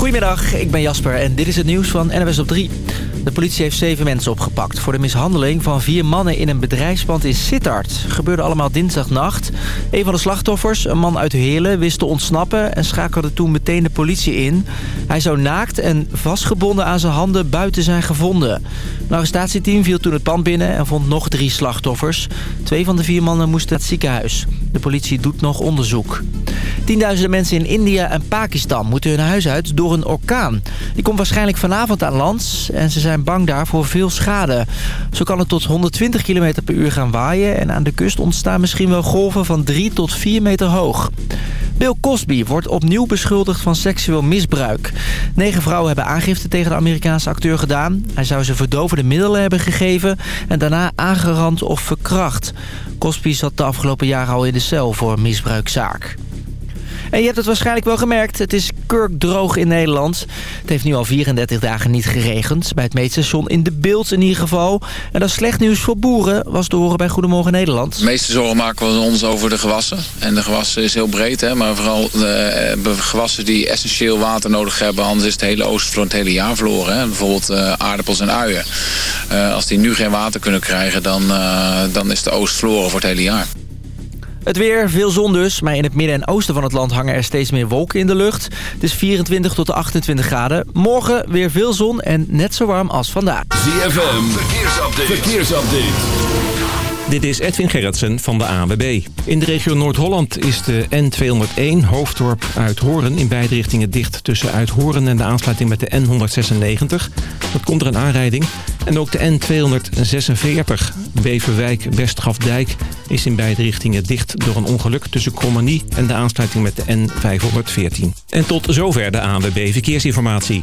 Goedemiddag, ik ben Jasper en dit is het nieuws van NWS op 3. De politie heeft zeven mensen opgepakt voor de mishandeling van vier mannen in een bedrijfspand in Sittard. Gebeurde allemaal dinsdagnacht. Een van de slachtoffers, een man uit Heerlen, wist te ontsnappen en schakelde toen meteen de politie in. Hij zou naakt en vastgebonden aan zijn handen buiten zijn gevonden. Een arrestatieteam viel toen het pand binnen en vond nog drie slachtoffers. Twee van de vier mannen moesten naar het ziekenhuis. De politie doet nog onderzoek. Tienduizenden mensen in India en Pakistan moeten hun huis uit door een orkaan. Die komt waarschijnlijk vanavond aan land en ze zijn bang daar voor veel schade. Zo kan het tot 120 km per uur gaan waaien en aan de kust ontstaan misschien wel golven van 3 tot 4 meter hoog. Bill Cosby wordt opnieuw beschuldigd van seksueel misbruik. Negen vrouwen hebben aangifte tegen de Amerikaanse acteur gedaan. Hij zou ze verdovende middelen hebben gegeven en daarna aangerand of verkracht. Cosby zat de afgelopen jaren al in de cel voor een misbruikzaak. En je hebt het waarschijnlijk wel gemerkt. Het is kurkdroog in Nederland. Het heeft nu al 34 dagen niet geregend. Bij het meetstation in de beeld in ieder geval. En dat is slecht nieuws voor boeren, was te horen bij Goedemorgen Nederland. De meeste zorgen maken we ons over de gewassen. En de gewassen is heel breed, hè, maar vooral de uh, gewassen die essentieel water nodig hebben. Anders is het hele oostvloer het hele jaar verloren. Hè. Bijvoorbeeld uh, aardappels en uien. Uh, als die nu geen water kunnen krijgen, dan, dan is de oost verloren voor het hele jaar. Het weer, veel zon dus, maar in het midden en oosten van het land hangen er steeds meer wolken in de lucht. Het is 24 tot 28 graden. Morgen weer veel zon en net zo warm als vandaag. ZFM, verkeersupdate. verkeersupdate. Dit is Edwin Gerritsen van de ANWB. In de regio Noord-Holland is de N201 hoofddorp Uithoren in beide richtingen dicht tussen Uithoren en de aansluiting met de N196. Dat komt er een aanrijding. En ook de N246 Beverwijk-Westgrafdijk is in beide richtingen dicht door een ongeluk tussen Krommenie en de aansluiting met de N514. En tot zover de ANWB Verkeersinformatie.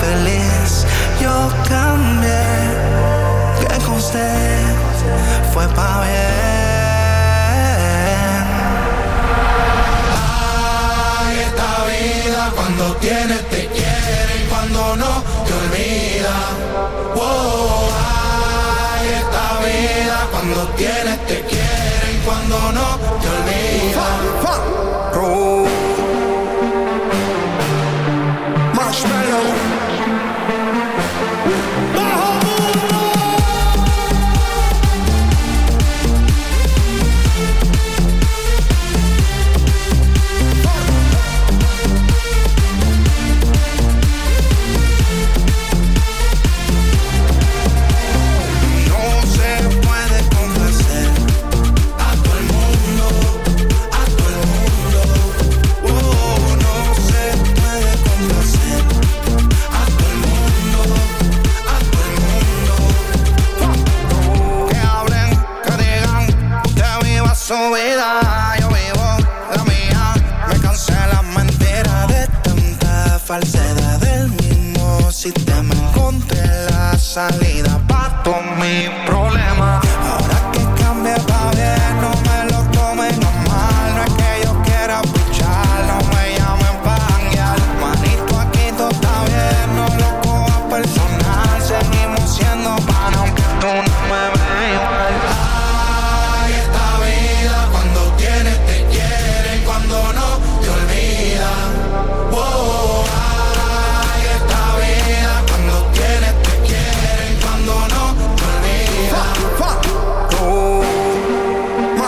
feliz yo cambié. Que con usted fue para bien. Ay, esta vida cuando tienes te quiere y cuando no te olvida. Wow, ay, esta vida cuando tienes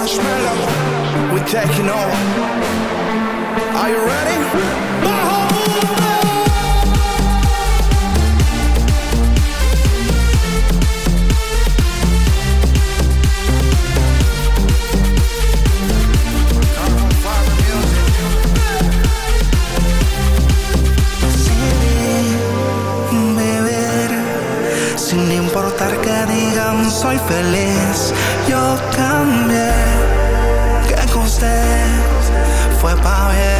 marshmallow. We're taking over. Are you ready? Sin importar que digan soy feliz, yo también. about it é.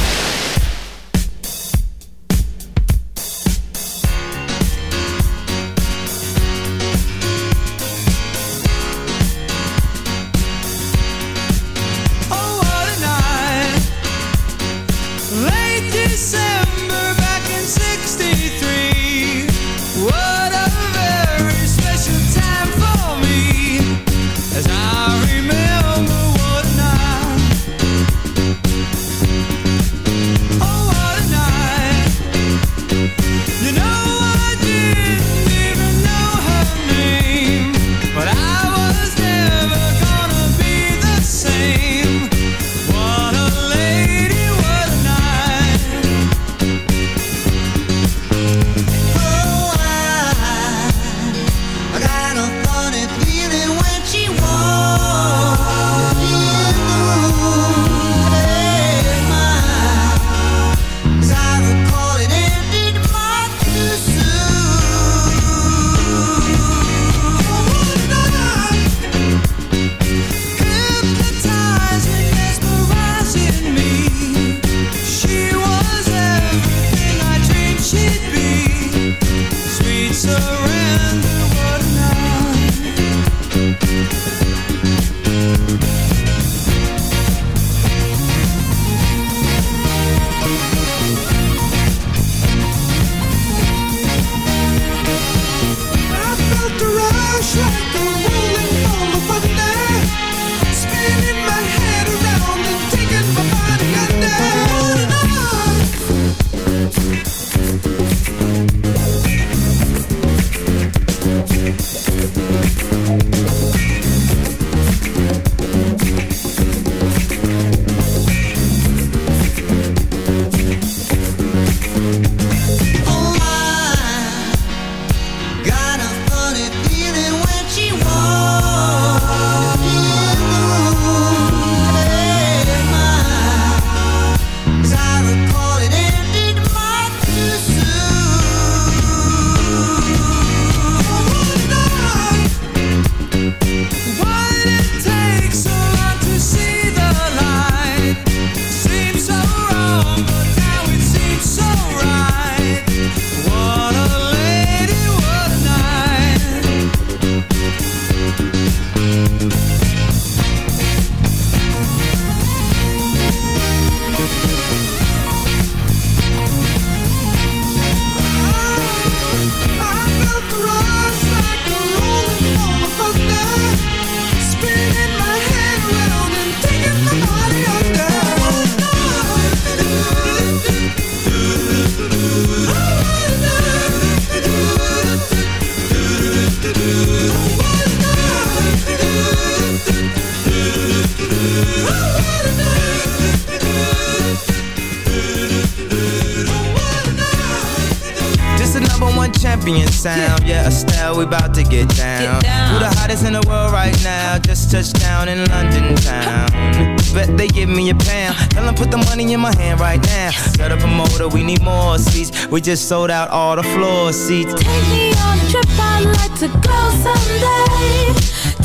We just sold out all the floor seats. Take me on a trip, I'd like to go someday.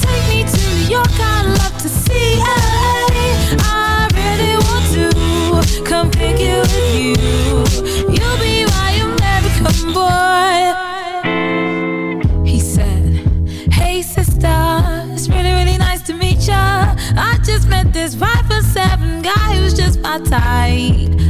Take me to New York, I'd love to see LA. I really want to come pick you with you. You'll be my American boy. He said, Hey sister, it's really, really nice to meet ya. I just met this five for seven guy who's just my type.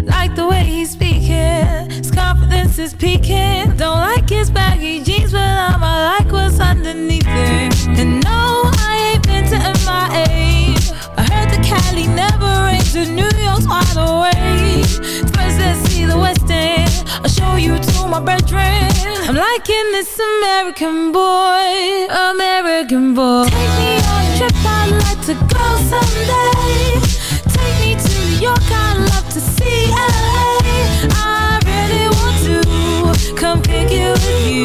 Confidence is peeking. Don't like his baggy jeans, but I'ma like what's underneath it. And no, I ain't been to MIA. I heard the Cali never rains, and New York's wide awake. First, let's see the West End. I'll show you to my bedroom. I'm liking this American boy, American boy. Take me on a trip, I'd like to go someday. Take me to New York, I'd love to see LA. Come pick you with you.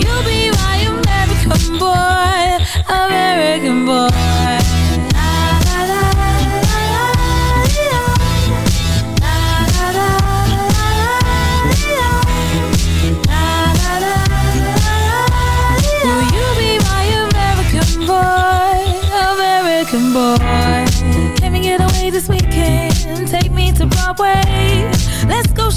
You'll be my American boy, American boy. Boy? Can we get away this weekend? Take me to Broadway.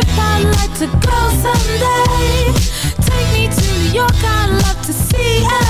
Trip, I'd like to go someday. Take me to New York, I'd love to see LA.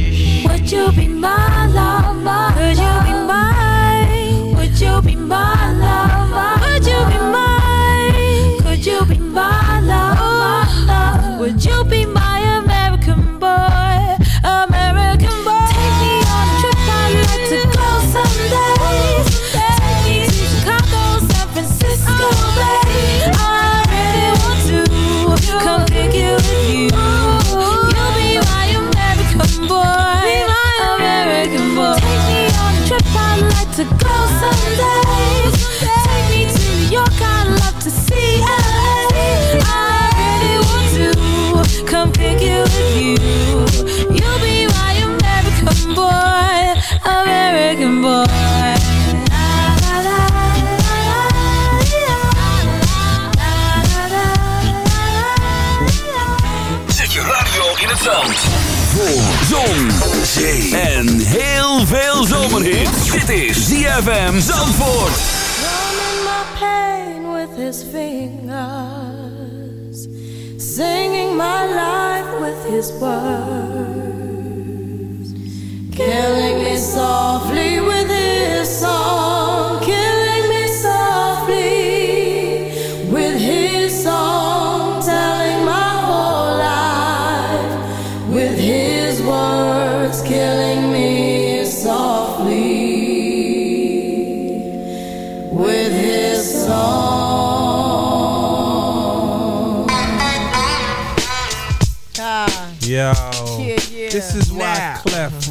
You be my lover? Could you be mine? Zon, zee en heel veel zomerhit. Dit is ZFM Zandvoort. Drumming my pain with his fingers, singing my life with his words, killing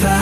lost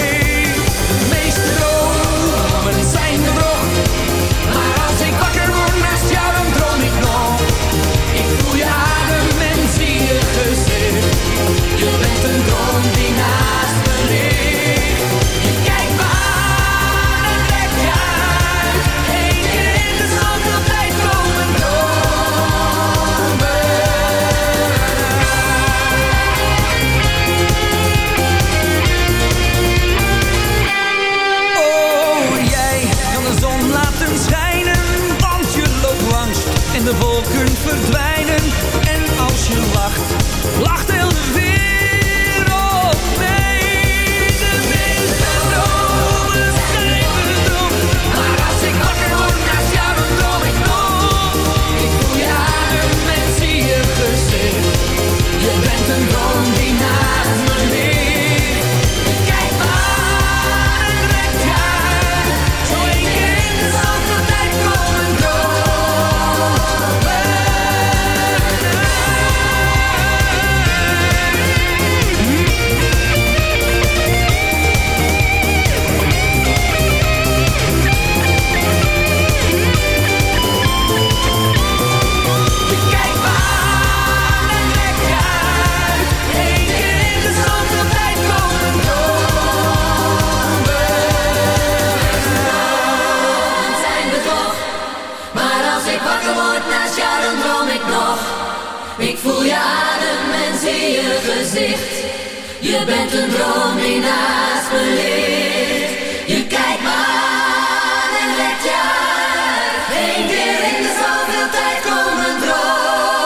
Je bent een droom die naast me ligt. Je kijkt maar en let je. Eén keer in de zoveel tijd komen dromen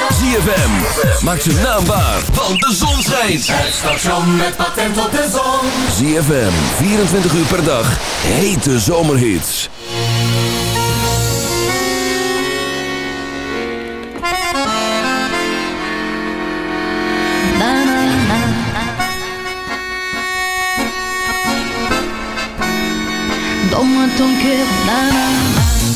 uit. ZFM, maak ze naambaar, want de zon schijnt. Het station met patent op de zon. ZFM, 24 uur per dag, hete zomerhits. ton cœur. Na, na.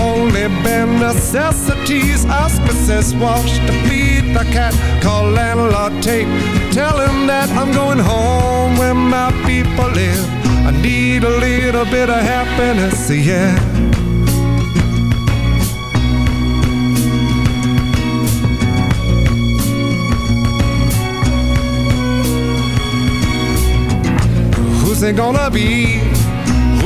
Only bare necessities. Mrs. Walsh to feed the cat. Call landlord Tate. Tell him that I'm going home where my people live. I need a little bit of happiness, yeah. Who's it gonna be?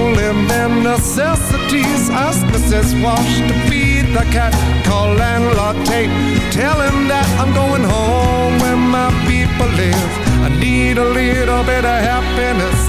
Only them necessities. Ask Mrs. Walsh to feed the cat. Call landlord Tate. Tell him that I'm going home where my people live. I need a little bit of happiness,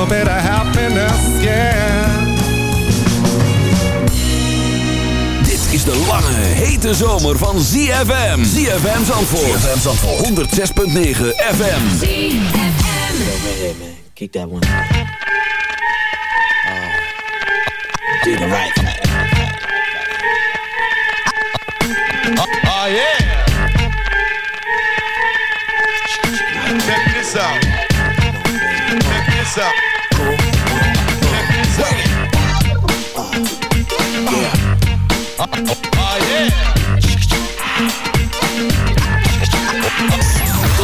Little bit of happiness, yeah. Dit is de lange, hete zomer van ZFM. ZFM Zandvoort. ZFM Zandvoort. 106.9 FM. ZFM. Go ahead, man. Kick that one out. Oh. Do the right thing. Oh, yeah. Check this out.